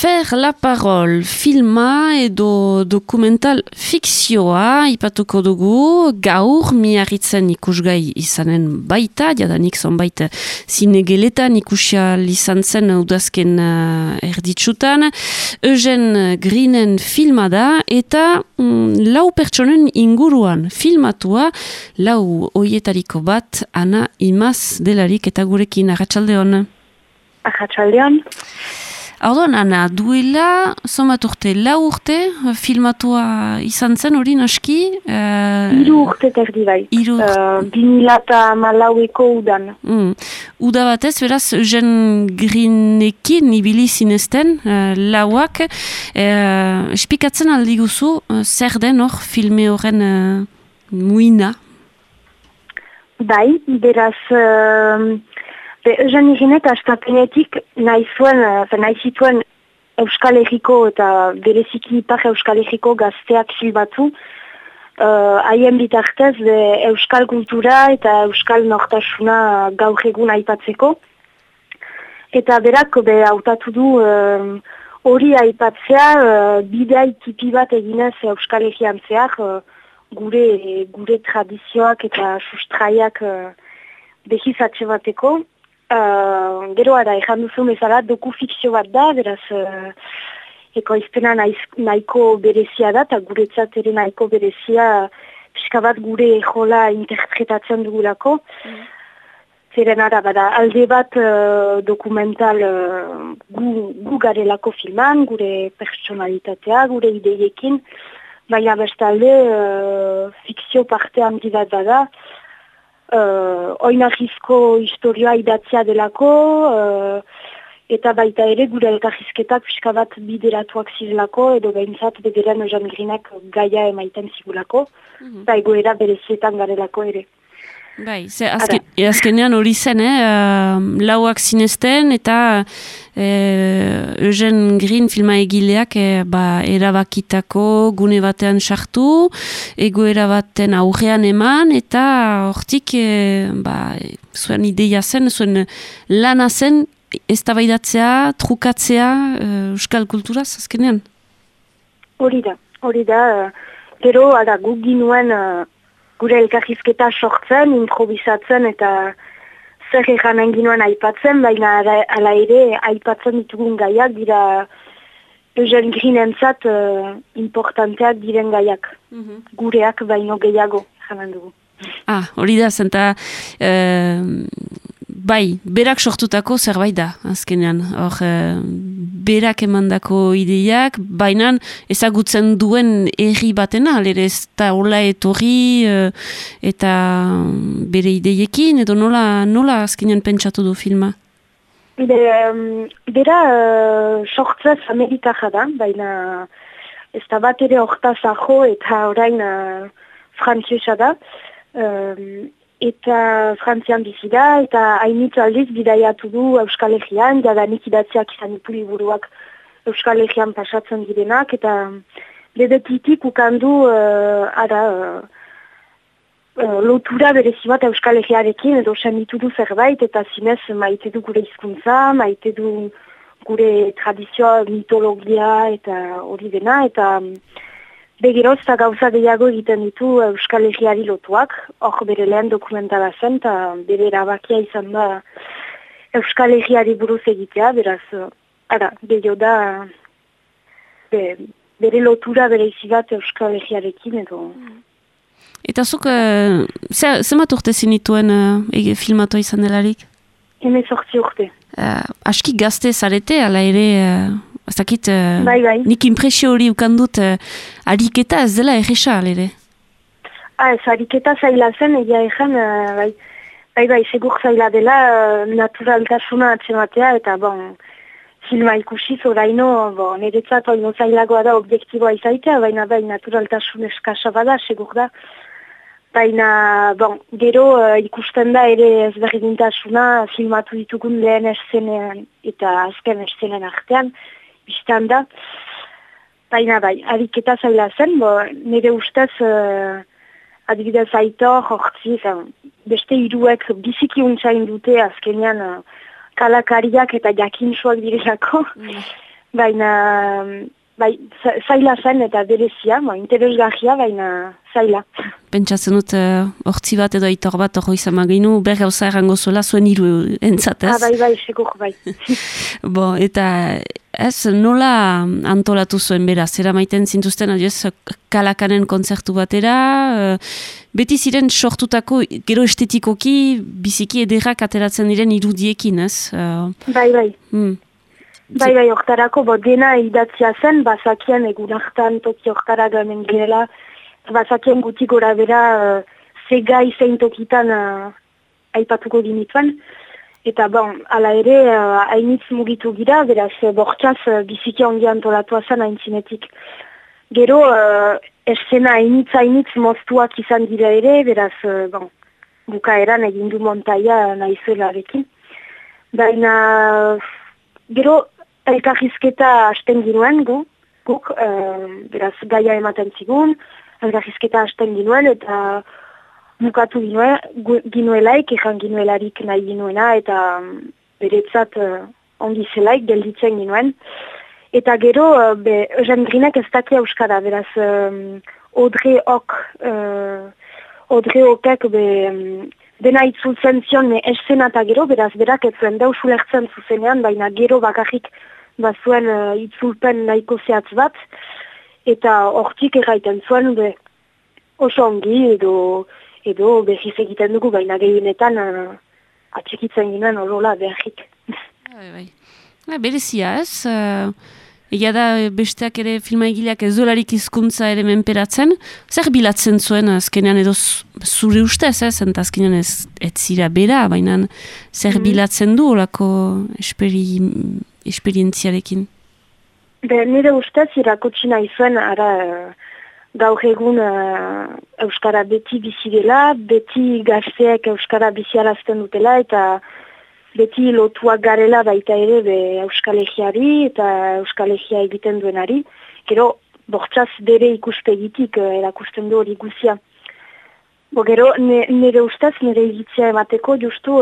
Fer la parol, filma edo dokumental fikzioa ipatuko dugu, gaur miarritzen ikusgai izanen baita, jadanik zonbait zinegeletan ikusial izan zen udazken uh, erditsutan, Eugen Greenen filma da, eta mm, lau pertsonen inguruan filmatua, lau oietariko bat, ana imaz delarik eta gurekin, ahatsalde hon. Ahatsalde hon. Orduan, ana, duela, somat urte, lau urte, filmatua izan zen hori naski? Uh, iru urte terdi bai. Iru. Uh, Binilata malaueko udan. Mm. Uda batez, beraz, Eugen Grinekin ibili zinezten, uh, lauak. Uh, espikatzen aldi guzu, uh, zer den hor filme horren uh, muina? Bai, beraz... Uh, Be, Eugen Irinek astapenetik nahi zuen, uh, nahi zituen Euskal Herriko eta bereziki ipar Euskal Herriko gazteak filbatu. Uh, haien bitartez de Euskal kultura eta Euskal nortasuna gaur egun aipatzeko. Eta berak be hautatu du hori uh, aipatzea uh, bidea tipi bat eginez Euskal Herrian zehar uh, gure, gure tradizioak eta sustraiak uh, behizatxe bateko. Uh, gero ara, ezan duzu bezala, doku fikzio bat da, beraz, uh, eko izpena nahiko berezia da, eta guretzat ere nahiko berezia, pixka bat gure jola interpretatzen dugulako. Mm. Zeren ara, bada, alde bat uh, dokumental uh, gu, gu garelako filman, gure personalitatea, gure ideiekin, baina bestalde uh, fikzio parte handi bat bada, uh, oinahizko historioa idatzia delako, uh, eta baita ere gure elkarrizketak pixka bat bideratuak zirelako, edo behintzat bederen ozan grinak gaia emaiten zigulako, mm -hmm. eta egoera berezietan garelako ere. Bai, ze azken, azkenean hori zen, eh? Uh, lauak zinezten eta uh, Eugen Green filma egileak eh, ba, erabakitako gune batean sartu, ego erabaten aurrean eman eta hortik eh, ba, zuen ideia zen, zuen lana zen ez trukatzea uh, euskal kulturaz azkenean? Hori da, hori da, gero, ara, guk ginuen gure elkarrizketa sortzen, improvisatzen eta zer egan ginoen aipatzen, baina ala ere aipatzen ditugun gaiak dira Eugen Green entzat uh, importanteak diren gaiak. Mm Gureak baino gehiago, jaman dugu. Ah, hori da, zenta... Uh, bai, berak sortutako zerbait da, azkenean. Hor, e, berak emandako ideiak, baina ezagutzen duen erri batena, alere ez da hola etorri e, eta bere ideiekin, edo nola, nola azkenean pentsatu du filma? Be, um, bera uh, sortzez Amerikara da, baina ez da bat ere hortazajo eta orain uh, da eta frantzian bizi da, eta hainit aldiz bidaiatu du Euskal Herrian, jadanik idatziak izan ipuli buruak Euskal Herrian pasatzen direnak, eta bedetitik ukandu uh, ara, uh, lotura berezi bat Euskal Herriarekin, edo sen du zerbait, eta zinez maite du gure hizkuntza, maite du gure tradizioa, mitologia, eta hori dena, eta... Begiroz eta gauza gehiago egiten ditu Euskal Herriari lotuak, hor bere lehen dokumentala zen, eta bere erabakia izan da Euskal Herriari buruz egitea, beraz, ara, gehiago da be, bere lotura bere izigat Euskal Herriarekin edo. Eta zuk, uh, zemat urte zinituen uh, filmatu izan delarik? Heme sortzi urte. Uh, aski gazte zarete, ala ere... Uh... Azakit, uh, bai, bai. nik impresio hori ukandut uh, ariketa ez dela erresa, alere? Ah, ez, ariketa zaila zen, egia egen, uh, bai, bai, bai, segur zaila dela uh, naturaltasuna atxematea, eta bon, filma ikusi zoraino, bon, niretzat oino zailagoa da objektiboa izaitea, baina bai, naturaltasun eskasa bada, segur da. Baina, bon, gero uh, ikusten da ere ezberdintasuna filmatu ditugun lehen eszenean eta azken eszenean artean, biztan da. Baina bai, ariketa zaila zen, bo, nire ustez uh, adibidez aitor, hortzi, beste iruek biziki untzain dute azkenean uh, kalakariak eta jakintsuak direlako. Mm. baina bai, zaila zen eta berezia, ba, interesgarria, baina zaila. Pentsatzen dut, hortzi uh, bat edo aitor bat hori izan maginu, berra gauza errango zuela zuen hiru entzatez. Ah, bai, bai, sekur, bai. bo, eta ez, nola antolatu zuen bera, zera maiten zintuzten, adiez, kalakanen konzertu batera, uh, beti ziren sortutako, gero estetikoki, biziki ederrak ateratzen diren irudiekin, ez? Uh, bai, bai. Hmm. Bai, bai, oktarako, bo, dena idatzia zen, bazakien egun hartan, toki oktara gamen girela, bazakien guti gora bera, uh, zegai zein tokitan uh, aipatuko dinituan. Eta, bon, ala ere, uh, hainitz mugitu gira, beraz, bortxaz, uh, biziki ongi antolatua zen haintzinetik. Gero, uh, eszena hainitz hainitz moztuak izan dira ere, beraz, uh, bon, bukaeran egindu montaia nahizuela bekin. Baina, gero, elkarrizketa hasten ginuen gu, guk, uh, beraz gaia ematen zigun, elkarrizketa hasten ginuen eta mukatu ginuen, ginuelaik, ikan ginuelarik nahi ginuena eta um, beretzat uh, ongi zelaik gelditzen ginuen. Eta gero, uh, be, Eugen Grinek ez daki euskara, beraz, um, Odre Ok, uh, Odre Okek, be, um, dena itzultzen zion, me esena eta gero, beraz, berak ez zuen deus ulertzen zuzenean, baina gero bakarrik bazuen uh, itzulpen nahiko zehatz bat, eta hortik erraiten zuen be, oso ongi edo, edo behiz egiten dugu, baina gehienetan uh, atxikitzen ginen horola behik. Bai, bai. Berezia ez, uh, egia da besteak ere filma egileak ez dolarik izkuntza ere menperatzen, zer bilatzen zuen azkenean edo zure ustez ez, eta azkenean ez, ez zira bera, baina zer mm bilatzen du olako esperi esperientziarekin? Be, nire ustez irakotsi nahi zuen, ara, gaur egun uh, Euskara beti bizi dela, beti gazteek Euskara biziarazten dutela, eta beti lotuak garela baita ere be Euskalegiari eta Euskalegia egiten duenari. Gero, bortzaz bere ikuspegitik uh, erakusten du hori guzia. Bo, gero, nire ustez, nire egitzea emateko, justu,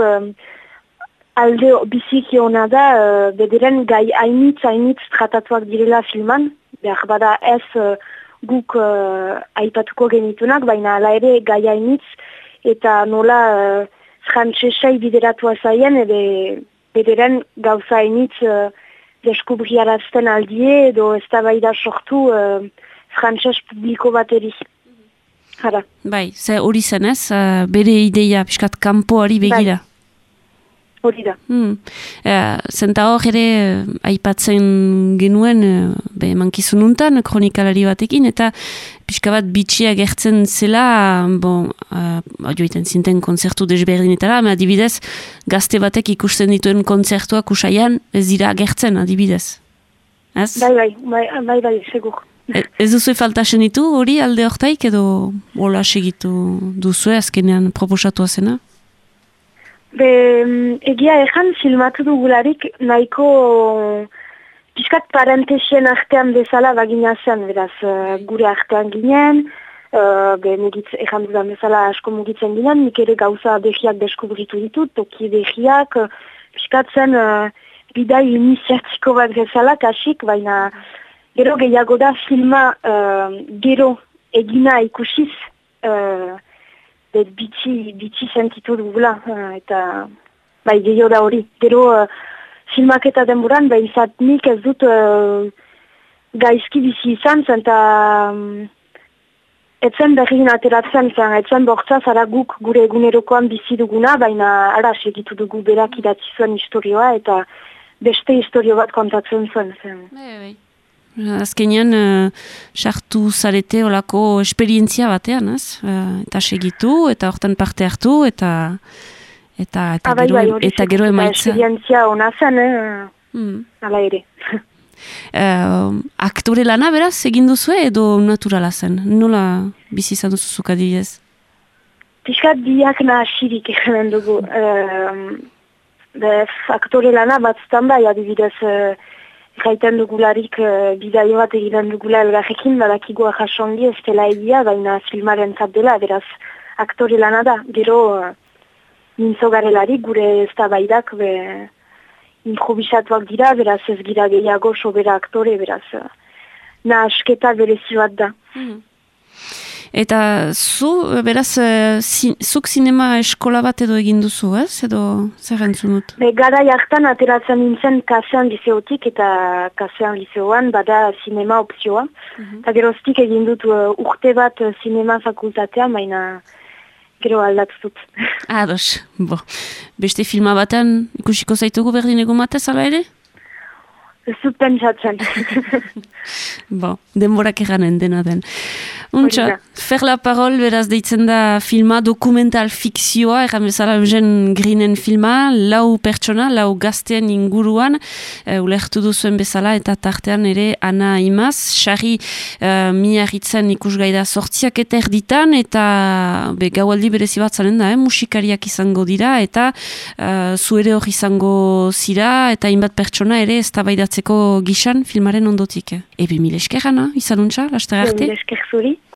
alde biziki hona da, uh, bederen gai hainitz, hainitz tratatuak direla filman, behar bada ez uh, guk uh, aipatuko genitunak, baina ala ere gai hainitz, eta nola uh, frantzesai bideratua zaien, ebe bederen gauza hainitz uh, deskubriarazten aldie, edo ez da bai da sortu uh, frantses publiko bateri. Hala. Bai, ze hori zen ez, uh, bere ideia, piskat kanpoari begira. Bai hori da. Hmm. zenta hor ere aipatzen genuen be, mankizununtan kronikalari batekin eta pixka bat bitxia gertzen zela bon, uh, joiten zinten konzertu desberdinetara, ama adibidez gazte batek ikusten dituen konzertuak usaian ez dira gertzen adibidez. Ez? Bai, bai, bai, bai, bai, segur. E, ez duzu faltasen ditu hori alde hortaik edo hola segitu duzu azkenean proposatua zena? Be, egia ezan filmatu dugularik nahiko piskat parentesien artean bezala bagina zen, beraz, uh, gure artean ginen, uh, be, mugitz, ezan dudan bezala asko mugitzen ginen, nik ere gauza behiak deskubritu ditut, toki behiak, uh, piskat zen uh, bidai iniziatiko bat bezala, kasik, baina gero gehiago da filma uh, gero egina ikusiz, uh, bet bitxi, bitxi sentitu dugula, uh, eta bai gehiago da hori. Gero uh, filmak eta denboran, bai izat nik ez dut uh, gaizki bizi izan zen, eta um, etzen berrin ateratzen zen, etzen bortza zara guk gure egunerokoan bizi duguna, baina ara segitu dugu berak idatzi zuen historioa, eta beste historio bat kontatzen zuen zen. Bai, bai. Azkenean, uh, sartu zarete olako esperientzia batean, ez? Uh, eta segitu, eta hortan parte hartu, eta eta, eta, Abai, ah, bai, eta gero emaitza. Esperientzia hona zen, eh? Hmm. Ala ere. uh, aktore lana, beraz, egin duzu edo naturala zen? Nola bizi izan duzu zuka didez? Piskat biak nahasirik egin dugu. Uh, aktore lana bat bai, adibidez, uh, gaiten dugularik uh, bidaio bat egiten dugula elgarrekin, badakigua jasongi ez dela egia, baina filmaren dela, beraz aktore lana da. Gero, uh, nintzo garelarik gure ez da baidak, be, improvisatuak dira, beraz ez gira gehiago sobera aktore, beraz uh, nahasketa berezi bat da. Mhm. Eta zu, beraz, zi, zuk zinema eskola bat edo egin duzu, ez? Edo zer entzun dut? Be, gara jartan ateratzen nintzen kasean liseotik eta kasean liseoan bada zinema opzioa. Mm Eta geroztik egin dut uh, urte bat zinema fakultatea, baina gero aldatzut. Ados, bo. Beste filma batean ikusiko zaitugu berdin egun batez, ala ere? Ez zut pentsatzen. bo, denborak eganen dena den. Untxa, fer la parol beraz deitzen da filma, dokumental fikzioa, erran bezala eugen grinen filma, lau pertsona, lau gaztean inguruan, uh, ulertu duzuen bezala, eta tartean ere ana imaz, xarri uh, miarritzen ikusgai da sortziak eta erditan, eta be, gaualdi berezi bat zaren da, eh, musikariak izango dira, eta uh, zu ere hori izango zira, eta inbat pertsona ere ez tabaidatzeko gixan filmaren ondotik. Ebe mil eskerana, izan untxa, laster arte? Mil.